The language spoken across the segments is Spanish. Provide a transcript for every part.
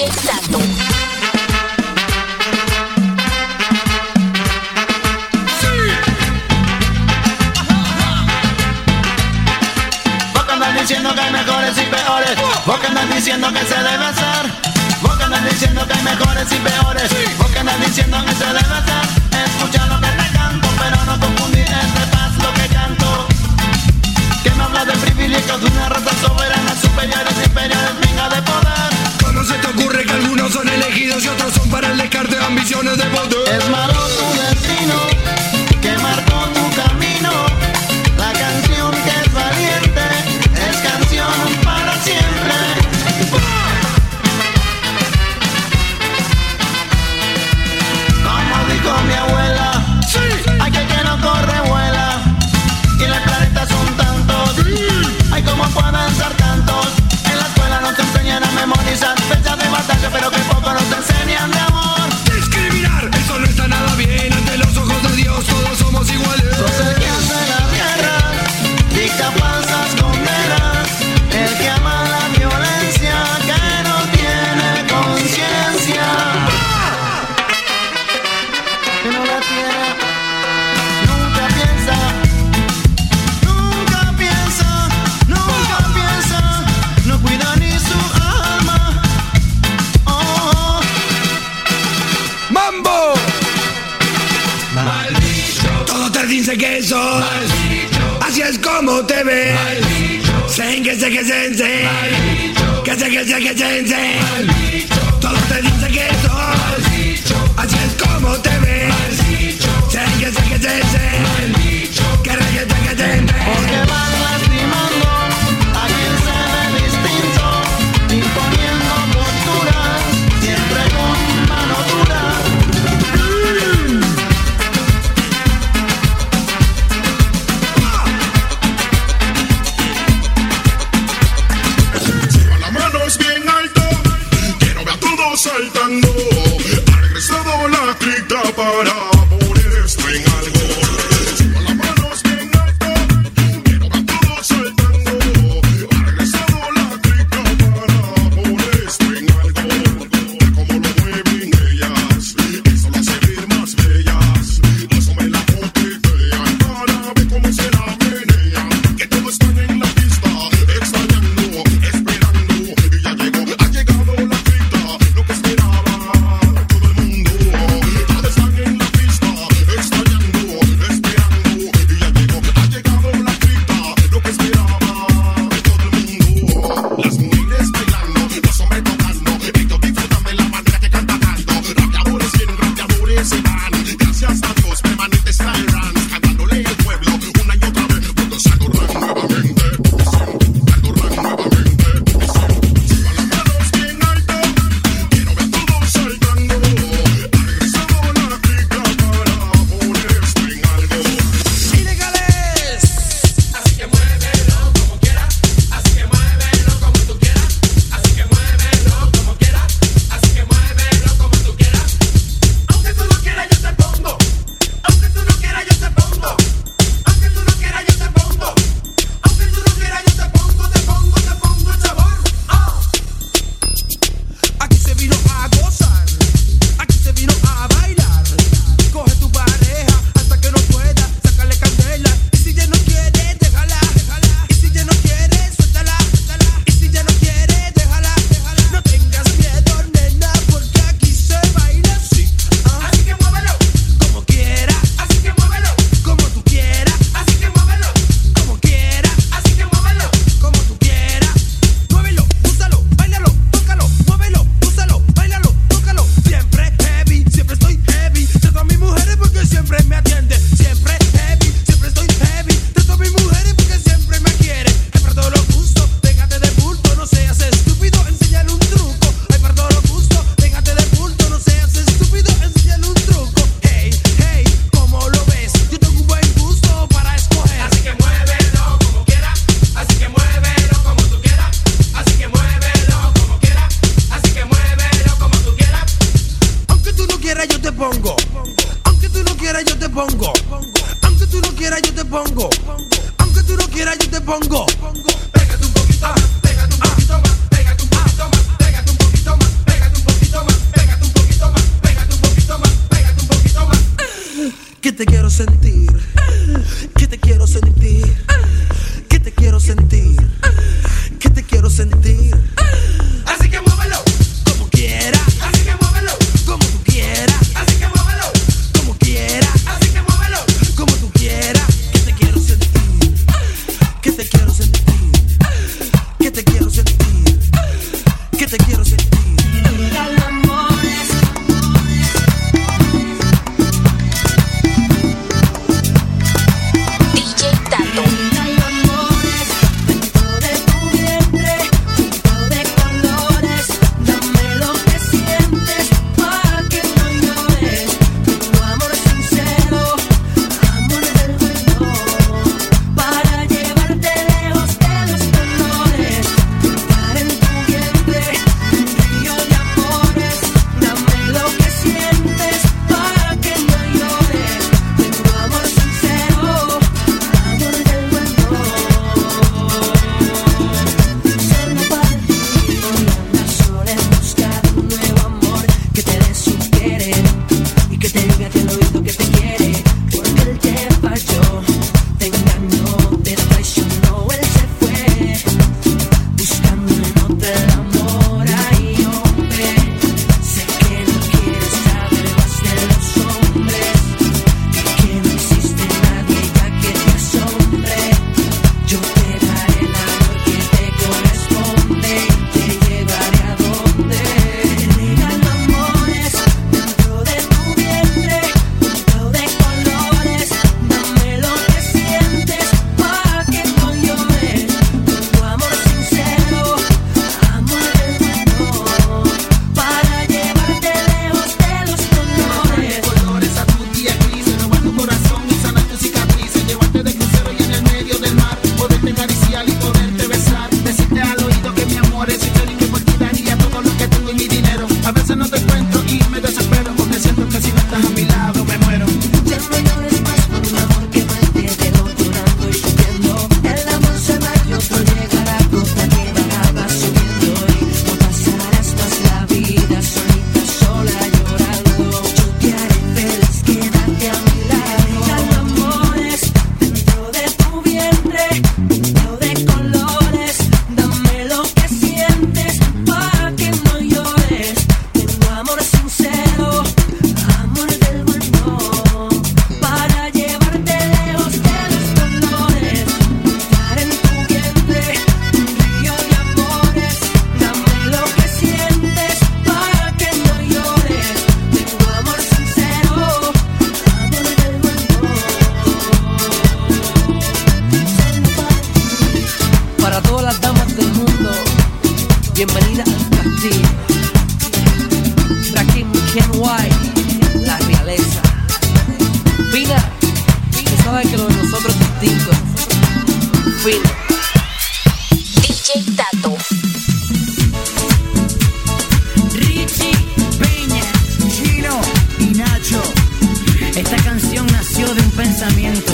DJ Santo. ambiciones de poder se que sos. Así es como te ves. Sen que se que sense. Que se que se que sense. Todos te dicen que sos. Así es como te ves. Sen que se que sense. filho a gozar. yo te pongo. Aunque tú no quieras, yo te pongo. Aunque tú no quieras, yo te pongo. Pégate un poquito más, pégate un poquito más, pégate un poquito más, pégate un poquito más, pégate un poquito más, pégate un poquito más, pégate un poquito más, pégate un poquito más. Que te quiero sentir. pensamiento.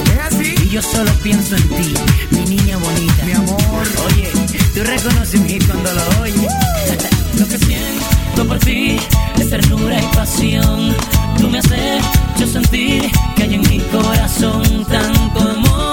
Y yo solo pienso en ti, mi niña bonita. Mi amor. Oye, tú reconoces mi cuando lo oyes. lo que siento por ti es ternura y pasión. Tú me haces yo sentir que hay en mi corazón tanto amor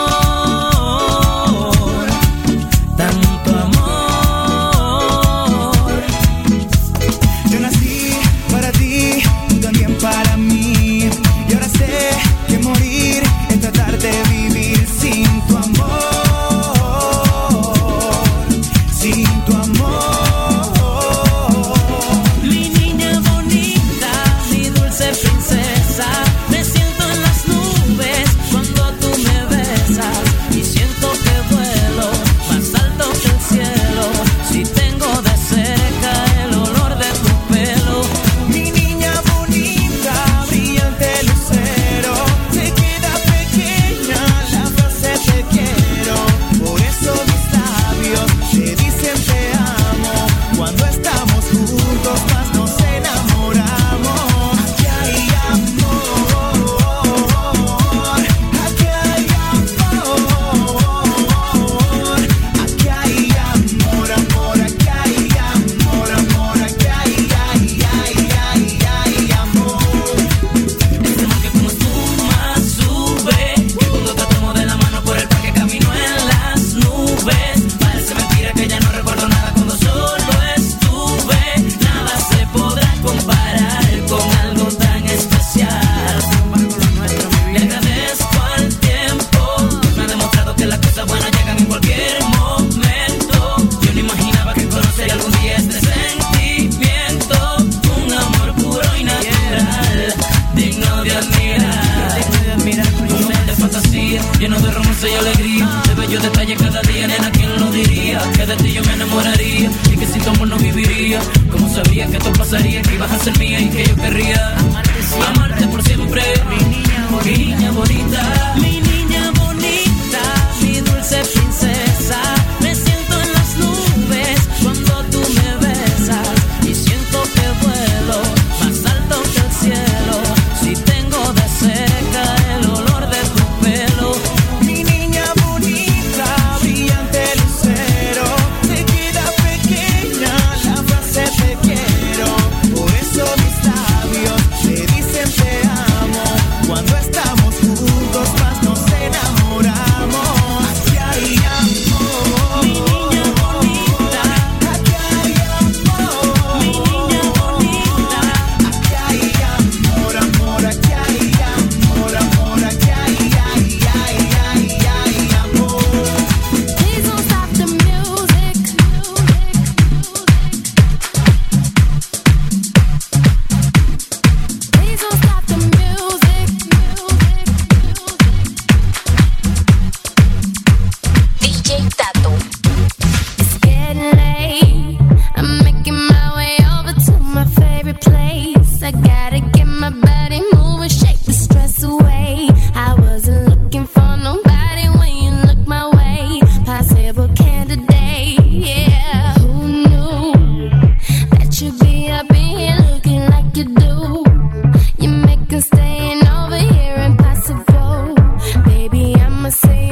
sabía que esto pasaría, que ibas a ser mía y que yo querría amarte, por siempre. Mi niña mi niña bonita, mi, niña bonita, mi dulce princesa. I'ma say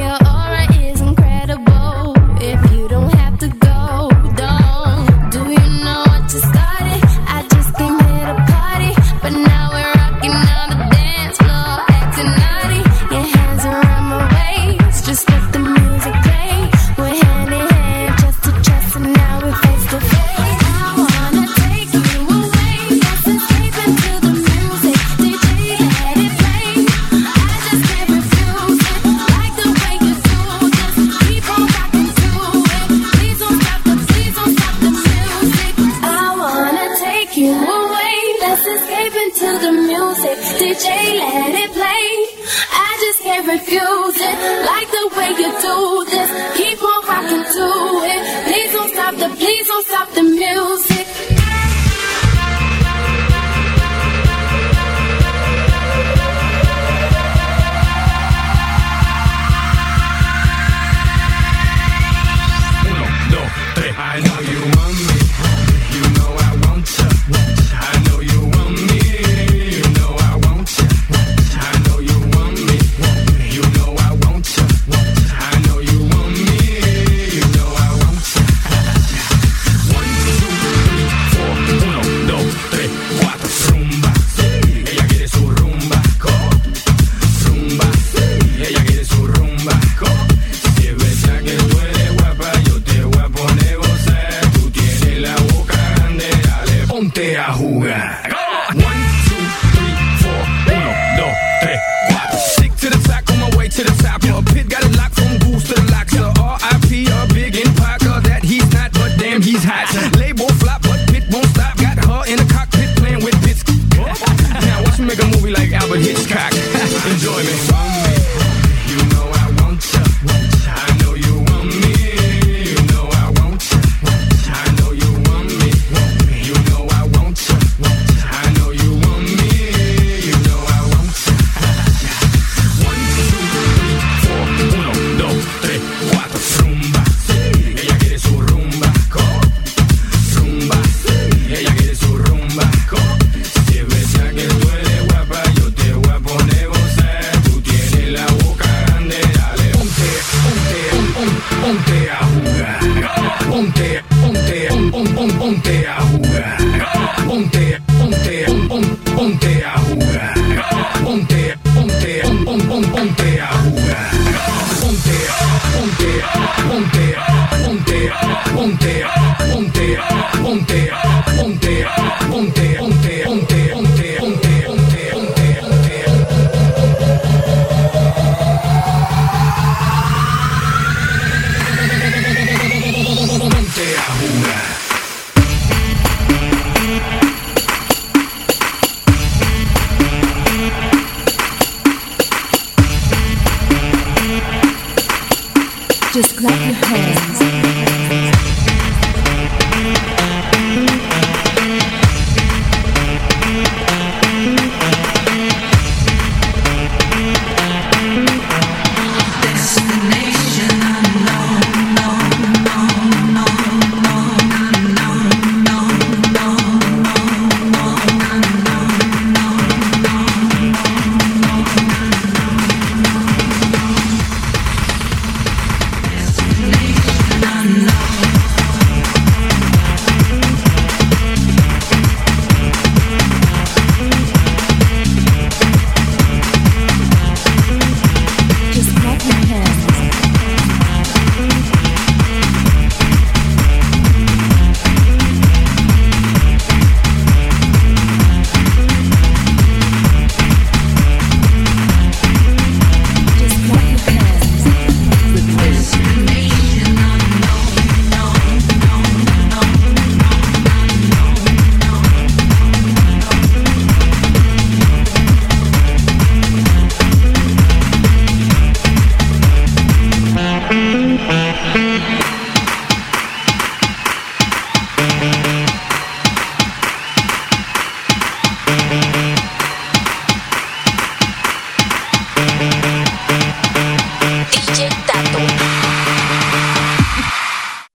DJ, let it play. I just can't refuse it. Like the way you do this. Keep on rocking to it. Please don't stop the, please don't stop the music. A jugar. One, two, three, four. Uno, dos, tres, cuatro. Stick to the track on my way to the top. A pit got it locked from goose to the locks. A R.I.P. a big impact. Uh, that he's not, but damn he's hot. Label flop, but pit won't stop. Got her in the cockpit playing with bits. Now watch me make a movie like Albert Hitchcock. Enjoy me. ponte a. Ponte, ponte, ponte a jugar. Ponte, ponte, ponte, ponte, ponte, ponte, ponte, ponte, ponte. Just clap your hands.